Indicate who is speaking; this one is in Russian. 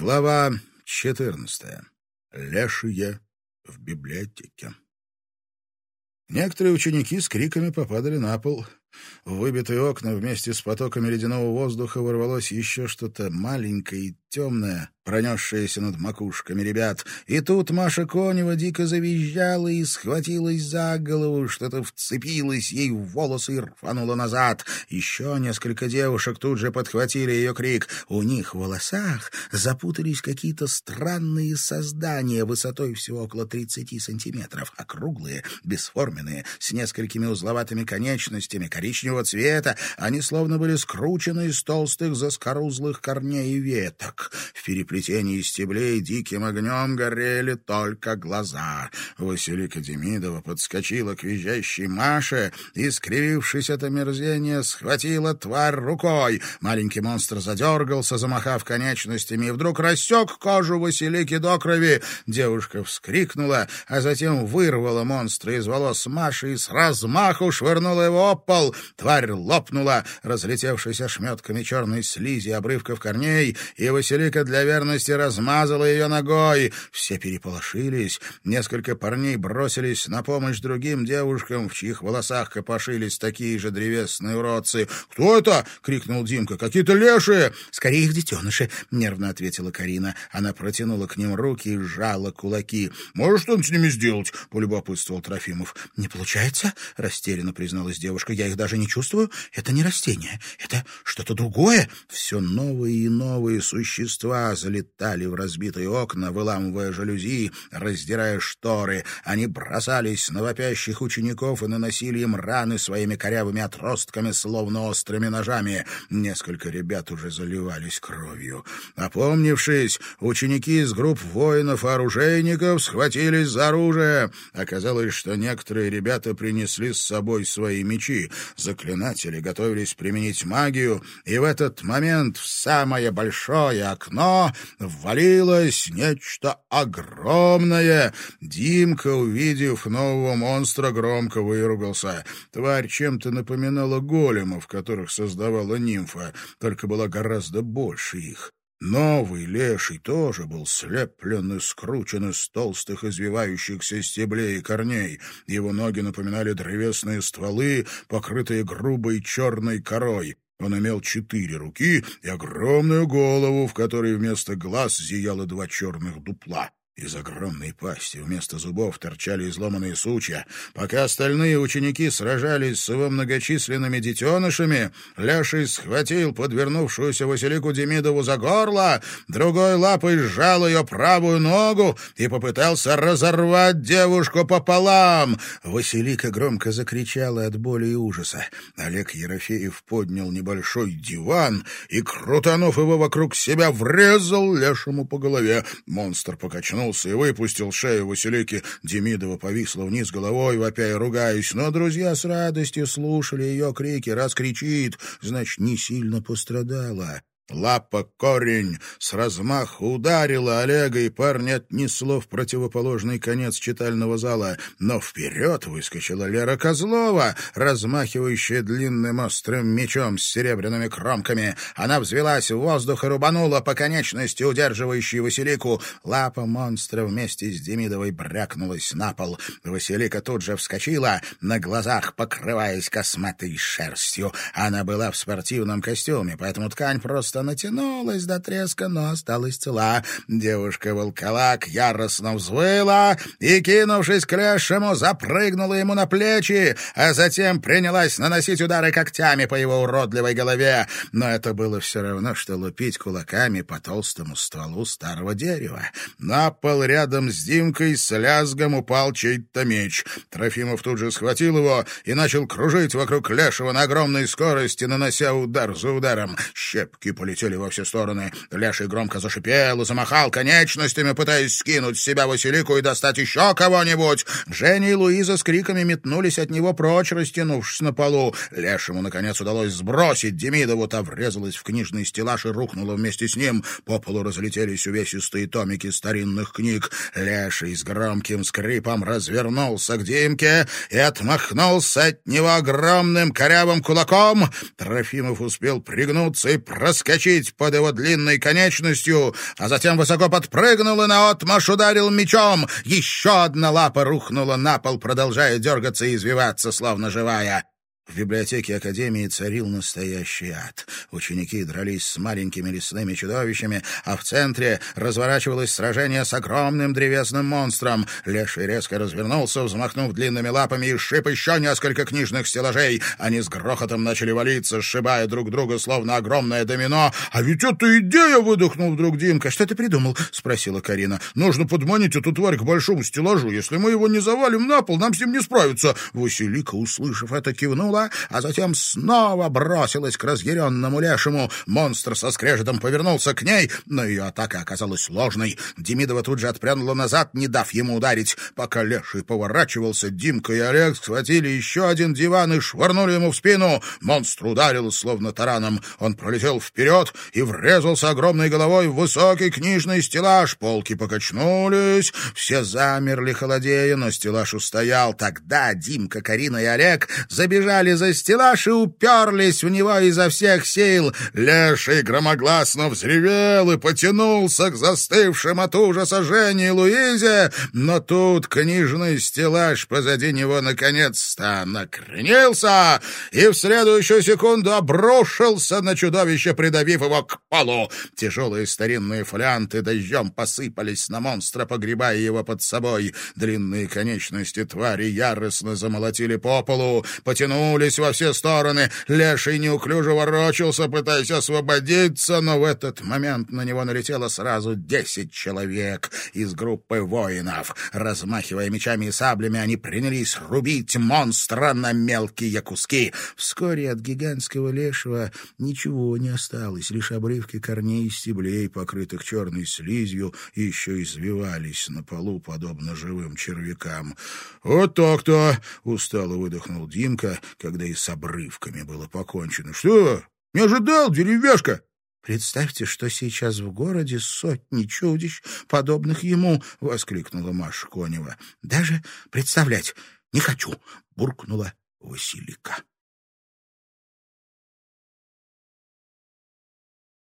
Speaker 1: Глава 14. Лешие в библиотеке. Некоторые ученики с криками попадали на пол. В выбитые окна вместе с потоками ледяного воздуха ворвалось еще что-то маленькое и темное, пронесшееся над макушками ребят. И тут Маша Конева дико завизжала и схватилась за голову, что-то вцепилось ей в волосы и рвануло назад. Еще несколько девушек тут же подхватили ее крик. У них в волосах запутались какие-то странные создания высотой всего около 30 сантиметров, округлые, бесформенные, с несколькими узловатыми конечностями, коричневого цвета. Они словно были скручены из толстых заскорузлых корней и веток. В переплетении стеблей диким огнем горели только глаза. Василика Демидова подскочила к визжащей Маше и, скривившись от омерзения, схватила тварь рукой. Маленький монстр задергался, замахав конечностями, и вдруг рассек кожу Василики до крови. Девушка вскрикнула, а затем вырвала монстра из волос Маши и с размаху швырнула его об пол. Тварь лопнула, разлетевшись ошметками черной слизи обрывков корней, и Василика для верности размазала ее ногой. Все переполошились. Несколько парней бросились на помощь другим девушкам, в чьих волосах копошились такие же древесные уродцы. «Кто это?» — крикнул Димка. «Какие-то лешие!» «Скорее их детеныши!» — нервно ответила Карина. Она протянула к ним руки и сжала кулаки. «Можешь что-нибудь с ними сделать?» — полюбопытствовал Трофимов. «Не получается?» — растерянно призналась девушка. «Я их даже не чувствую. Это не растение. Это что-то другое. Все новые и новые существа залетали в разбитые окна, выламывая жалюзи, раздирая шторы. Они бросались на вопящих учеников и наносили им раны своими корявыми отростками, словно острыми ножами. Несколько ребят уже заливались кровью. Опомнившись, ученики из групп воинов-оружейников схватились за оружие. Оказалось, что некоторые ребята принесли с собой свои мечи. Заклинатели готовились применить магию, и в этот момент в самое большое окно ввалилось нечто огромное. Димка, увидев нового монстра, громко выругался. Тварь чем-то напоминала големов, которых создавала нимфа, только была гораздо больше их. Новый леший тоже был слеплен и скручен из толстых извивающихся стеблей и корней. Его ноги напоминали древесные стволы, покрытые грубой черной корой. Он имел четыре руки и огромную голову, в которой вместо глаз зияло два черных дупла. Из огромной пасти вместо зубов торчали изломанные сучья. Пока остальные ученики сражались с его многочисленными детенышами, Леший схватил подвернувшуюся Василику Демидову за горло, другой лапой сжал ее правую ногу и попытался разорвать девушку пополам. Василика громко закричала от боли и ужаса. Олег Ерофеев поднял небольшой диван и, крутанув его вокруг себя, врезал Лешему по голове. Монстр покачнулся развернулся и выпустил шею Василики. Демидова повисла вниз головой, вопя и ругаясь, но друзья с радостью слушали ее крики. Раз кричит, значит, не сильно пострадала. Лапа корень с размаху ударила Олега, и парня отнесло в противоположный конец читального зала. Но вперед выскочила Лера Козлова, размахивающая длинным острым мечом с серебряными кромками. Она взвелась в воздух и рубанула по конечности, удерживающей Василику. Лапа монстра вместе с Демидовой брякнулась на пол. Василика тут же вскочила, на глазах покрываясь косматой шерстью. Она была в спортивном костюме, поэтому ткань просто что натянулась до треска, но осталась цела. Девушка-волколак яростно взвыла и, кинувшись к лешему, запрыгнула ему на плечи, а затем принялась наносить удары когтями по его уродливой голове. Но это было все равно, что лупить кулаками по толстому стволу старого дерева. На пол рядом с Димкой с лязгом упал чей-то меч. Трофимов тут же схватил его и начал кружить вокруг лешего на огромной скорости, нанося удар за ударом. Щепки полетели полетели во все стороны. Леший громко зашипел и замахал конечностями, пытаясь скинуть с себя Василику и достать еще кого-нибудь. Женя и Луиза с криками метнулись от него прочь, растянувшись на полу. Лешему, наконец, удалось сбросить Демидову. Та врезалась в книжный стеллаж и рухнула вместе с ним. По полу разлетелись увесистые томики старинных книг. Леший с громким скрипом развернулся к Димке и отмахнулся от него огромным корявым кулаком. Трофимов успел пригнуться и проскочить проскочить под его длинной конечностью, а затем высоко подпрыгнул и наотмашь ударил мечом. Еще одна лапа рухнула на пол, продолжая дергаться и извиваться, словно живая. В библиотеке Академии царил настоящий ад. Ученики дрались с маленькими лесными чудовищами, а в центре разворачивалось сражение с огромным древесным монстром. Леший резко развернулся, взмахнув длинными лапами, и сшиб еще несколько книжных стеллажей. Они с грохотом начали валиться, сшибая друг друга, словно огромное домино. «А ведь это идея!» — выдохнул вдруг Димка. «Что ты придумал?» — спросила Карина. «Нужно подманить эту тварь к большому стеллажу. Если мы его не завалим на пол, нам с ним не справиться». Василика, услышав это, кивнула упала, а затем снова бросилась к разъяренному лешему. Монстр со скрежетом повернулся к ней, но ее атака оказалась ложной. Демидова тут же отпрянула назад, не дав ему ударить. Пока леший поворачивался, Димка и Олег схватили еще один диван и швырнули ему в спину. Монстр ударил, словно тараном. Он пролетел вперед и врезался огромной головой в высокий книжный стеллаж. Полки покачнулись, все замерли холодея, но стеллаж устоял. Тогда Димка, Карина и Олег забежали взяли за стеллаж и уперлись в него изо всех сил. Леший громогласно взревел и потянулся к застывшим от ужаса Жене и Луизе, но тут книжный стеллаж позади него наконец-то накренился и в следующую секунду обрушился на чудовище, придавив его к полу. Тяжелые старинные фолианты дождем посыпались на монстра, погребая его под собой. Длинные конечности твари яростно замолотили по полу, потянули метнулись во все стороны. Леший неуклюже ворочался, пытаясь освободиться, но в этот момент на него налетело сразу десять человек из группы воинов. Размахивая мечами и саблями, они принялись рубить монстра на мелкие куски. Вскоре от гигантского лешего ничего не осталось, лишь обрывки корней и стеблей, покрытых черной слизью, еще извивались на полу, подобно живым червякам. «Вот так-то!» — устало выдохнул Димка, когда и с обрывками было покончено. «Что? Не ожидал, деревяшка?» «Представьте, что сейчас в городе сотни чудищ, подобных ему!» — воскликнула Маша Конева. «Даже представлять не хочу!» — буркнула Василика.